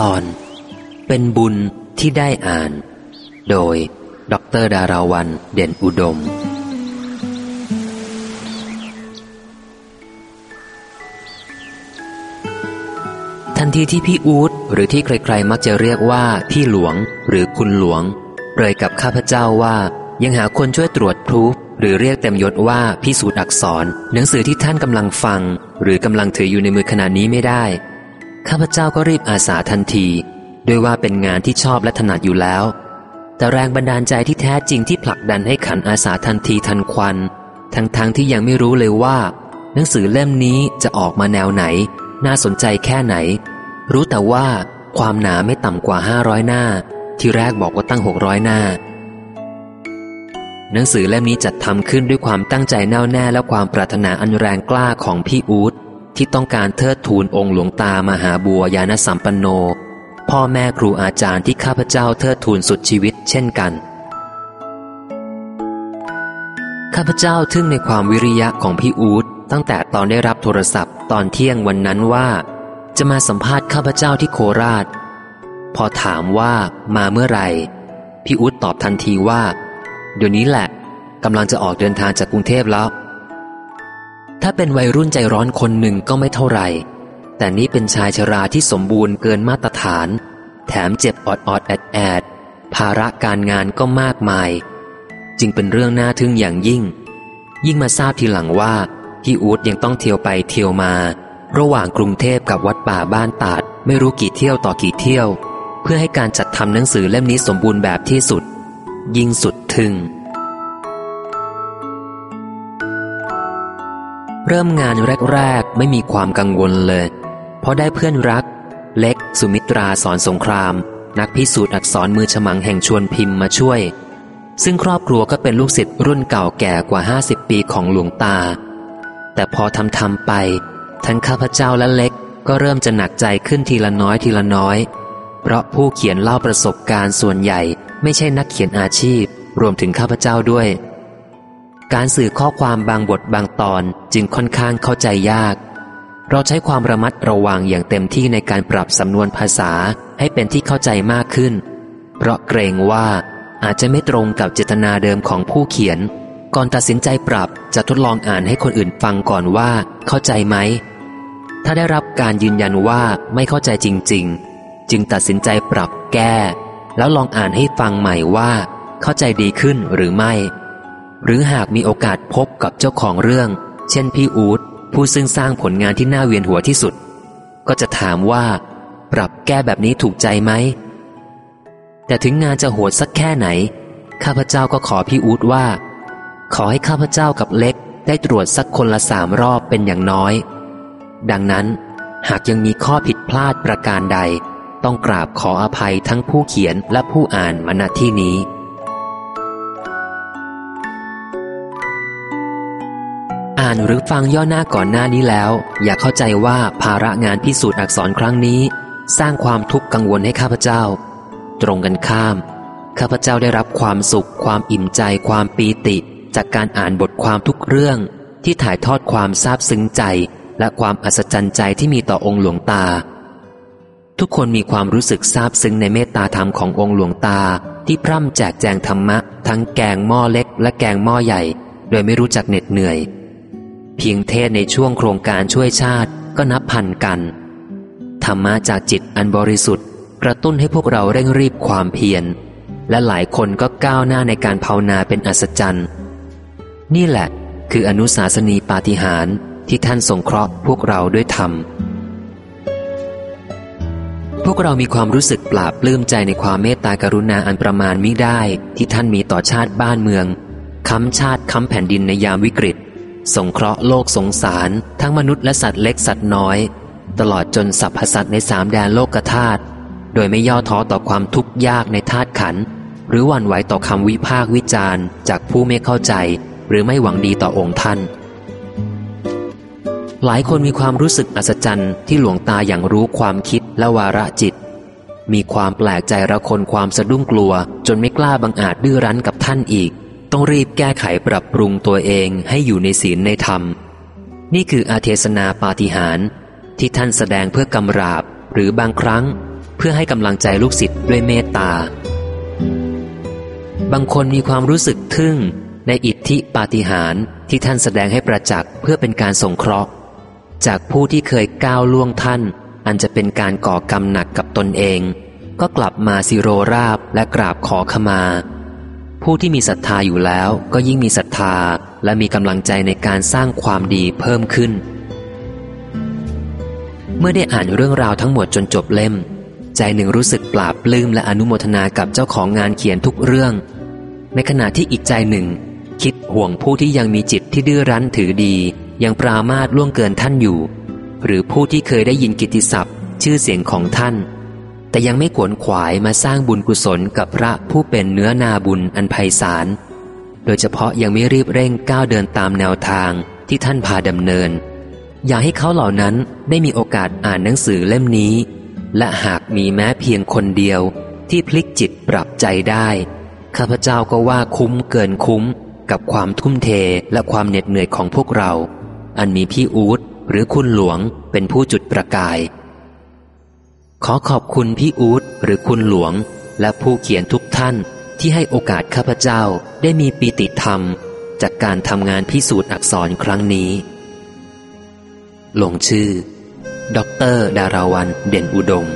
ตอน เป็นบุญที่ได้อ่าน โดย ดรดาราวันเด่นอุดม ทันทีที่พี่อูดหรือที่ใครๆ มักจะเรียกว่าพี่หลวง หรือคุณหลวง เปรยกับข้าพเจ้าว่า ยังหาคนช่วยตรวจพรูฟหรือเรียกเต็มยศว่าพิสูจน์อักษร หนังสือที่ท่านกำลังฟัง หรือกำลังถืออยู่ในมือขณะนี้ไม่ได้ ข้าพเจ้าก็รีบอาสาทันทีด้วยว่าเป็นงานที่ชอบและถนัดอยู่แล้ว แต่แรงบันดาลใจที่แท้จริงที่ผลักดันให้ขันอาสาทันทีทันควัน ทั้งๆทที่ยังไม่รู้เลยว่า หนังสือเล่มนี้จะออกมาแนวไหน น่าสนใจแค่ไหน รู้แต่ว่าความหนาไม่ต่ำกว่าห้าร้อยหน้า ที่แรกบอกว่าตั้งหกร้อยหน้า หนังสือเล่มนี้จัดทำขึ้นด้วยความตั้งใจแน่วแน่และความปรารถนาอันแรงกล้าของพี่อูด ที่ต้องการเทิดทูนองค์หลวงตามหาบัวยานสัมปันโน พ่อแม่ครูอาจารย์ที่ข้าพเจ้าเทิดทูนสุดชีวิตเช่นกัน ข้าพเจ้าทึ่งในความวิริยะของพี่อูดตั้งแต่ตอนได้รับโทรศัพท์ตอนเที่ยงวันนั้นว่า จะมาสัมภาษณ์ข้าพเจ้าที่โคราช พอถามว่ามาเมื่อไหร่ พี่อูดตอบทันทีว่า เดี๋ยวนี้แหละกำลังจะออกเดินทางจากกรุงเทพแล้ว ถ้าเป็นวัยรุ่นใจร้อนคนหนึ่งก็ไม่เท่าไหร่ แต่นี่เป็นชายชราที่สมบูรณ์เกินมาตรฐาน แถมเจ็บออดออดแอดแอดภาระการงานก็มากมาย จึงเป็นเรื่องน่าทึ่งอย่างยิ่ง ยิ่งมาทราบทีหลังว่าพี่อูดยังต้องเที่ยวไปเที่ยวมา ระหว่างกรุงเทพกับวัดป่าบ้านตาด ไม่รู้กี่เที่ยวต่อกี่เที่ยว เพื่อให้การจัดทำหนังสือเล่มนี้สมบูรณ์แบบที่สุด ยิ่งสุดทึ่ง เริ่มงานแรก ๆ ไม่มีความกังวลเลย เพราะได้เพื่อนรัก เล็ก สุมิตราสอนสงคราม นักพิสูจน์อักษรมือฉมังแห่งชวนพิมพ์มาช่วย ซึ่งครอบครัวก็เป็นลูกศิษย์รุ่นเก่าแก่กว่า 50 ปีของหลวงตา แต่พอทำทำไป ทั้งข้าพเจ้าและเล็กก็เริ่มจะหนักใจขึ้นทีละน้อยทีละน้อย เพราะผู้เขียนเล่าประสบการณ์ส่วนใหญ่ ไม่ใช่นักเขียนอาชีพ รวมถึงข้าพเจ้าด้วย การสื่อข้อความบางบทบางตอนจึงค่อนข้างเข้าใจยาก เราใช้ความระมัดระวังอย่างเต็มที่ในการปรับสำนวนภาษาให้เป็นที่เข้าใจมากขึ้น เพราะเกรงว่าอาจจะไม่ตรงกับเจตนาเดิมของผู้เขียน ก่อนตัดสินใจปรับจะทดลองอ่านให้คนอื่นฟังก่อนว่า เข้าใจไหม ถ้าได้รับการยืนยันว่าไม่เข้าใจจริง ๆ จึงตัดสินใจปรับแก้ แล้วลองอ่านให้ฟังใหม่ว่า เข้าใจดีขึ้นหรือไม่ หรือหากมีโอกาสพบกับเจ้าของเรื่อง เช่นพี่อูดผู้ซึ่งสร้างผลงานที่น่าเวียนหัวที่สุด ก็จะถามว่า ปรับแก้แบบนี้ถูกใจไหม แต่ถึงงานจะโหดสักแค่ไหน ข้าพเจ้าก็ขอพี่อูดว่า ขอให้ข้าพเจ้ากับเล็กได้ตรวจสักคนละสามรอบเป็นอย่างน้อย ดังนั้น หากยังมีข้อผิดพลาดประการใด ต้องกราบขออภัยทั้งผู้เขียนและผู้อ่านมาณที่นี้ อ่านหรือฟังย่อหน้าก่อนหน้านี้แล้ว อย่าเข้าใจว่าภาระงานพิสูจน์อักษรครั้งนี้ สร้างความทุกข์กังวลให้ข้าพเจ้า ตรงกันข้าม ข้าพเจ้าได้รับความสุข ความอิ่มใจ ความปีติ จากการอ่านบทความทุกเรื่อง ที่ถ่ายทอดความซาบซึ้งใจ และความอัศจรรย์ใจที่มีต่อองค์หลวงตา ทุกคนมีความรู้สึกซาบซึ้งในเมตตาธรรมขององค์หลวงตา ที่พร่ำแจกแจงธรรมะ ทั้งแกงหม้อเล็ก และแกงหม้อใหญ่ โดยไม่รู้จักเหน็ดเหนื่อย เพียงเทศในช่วงโครงการช่วยชาติก็นับพันกัน ธรรมะจากจิตอันบริสุทธิ์ กระตุ้นให้พวกเราเร่งรีบความเพียร และหลายคนก็ก้าวหน้าในการภาวนาเป็นอัศจรรย์ นี่แหละคืออนุสาสนีปาฏิหาริย์ที่ท่านสงเคราะห์พวกเราด้วยธรรม พวกเรามีความรู้สึกปราบปลื้มใจในความเมตตากรุณาอันประมาณมิได้ที่ท่านมีต่อชาติบ้านเมืองค้ำชาติค้ำแผ่นดินในยามวิกฤต สงเคราะห์โลกสงสาร ทั้งมนุษย์และสัตว์เล็กสัตว์น้อย ตลอดจนสรรพสัตว์ในสามแดนโลกธาตุโดยไม่ย่อท้อต่อความทุกข์ยากในธาตุขัน หรือหวั่นไหวต่อคำวิพากวิจารณ์ จากผู้ไม่เข้าใจ หรือไม่หวังดีต่อองค์ท่าน หลายคนมีความรู้สึกอัศจรรย์ที่หลวงตาอย่างรู้ความคิดและวาระจิต มีความแปลกใจระคนความสะดุ้งกลัว จนไม่กล้าบังอาจดื้อรั้นกับท่านอีก ต้องรีบแก้ไขปรับปรุงตัวเองให้อยู่ในศีลในธรรม นี่คืออาเทศนาปาฏิหาริย์ที่ท่านแสดงเพื่อกำราบหรือบางครั้ง เพื่อให้กำลังใจลูกศิษย์ด้วยเมตตา บางคนมีความรู้สึกทึ่งในอิทธิปาฏิหาริย์ที่ท่านแสดงให้ประจักษ์เพื่อเป็นการสงเคราะห์ จากผู้ที่เคยก้าวล่วงท่าน อันจะเป็นการก่อกรรมหนักกับตนเอง ก็กลับมาสิโรราบและกราบขอขมา ผู้ที่มีศรัทธาอยู่แล้วก็ยิ่งมีศรัทธาและมีกำลังใจในการสร้างความดีเพิ่มขึ้น เมื่อได้อ่านเรื่องราวทั้งหมดจนจบเล่ม ใจหนึ่งรู้สึกปราบปลื้มและอนุโมทนากับเจ้าของงานเขียนทุกเรื่อง ในขณะที่อีกใจหนึ่ง คิดห่วงผู้ที่ยังมีจิตที่ดื้อรั้นถือดี ยังปรามาทล่วงเกินท่านอยู่ หรือผู้ที่เคยได้ยินกิตติศัพท์ ชื่อเสียงของท่าน แต่ยังไม่ขวนขวายมาสร้างบุญกุศลกับพระผู้เป็นเนื้อนาบุญอันไพศาล โดยเฉพาะยังไม่รีบเร่งก้าวเดินตามแนวทางที่ท่านพาดำเนิน อยากให้เขาเหล่านั้นได้มีโอกาสอ่านหนังสือเล่มนี้ และหากมีแม้เพียงคนเดียวที่พลิกจิตปรับใจได้ ข้าพเจ้าก็ว่าคุ้มเกินคุ้มกับความทุ่มเทและความเหน็ดเหนื่อยของพวกเรา อันมีพี่อูดหรือคุณหลวงเป็นผู้จุดประกาย ขอขอบคุณพี่อูดหรือคุณหลวง และผู้เขียนทุกท่านที่ให้โอกาสข้าพเจ้าได้มีปีติธรรม จากการทำงานพิสูจน์อักษรครั้งนี้ ลงชื่อ ดร ดาราวันเด่นอุดม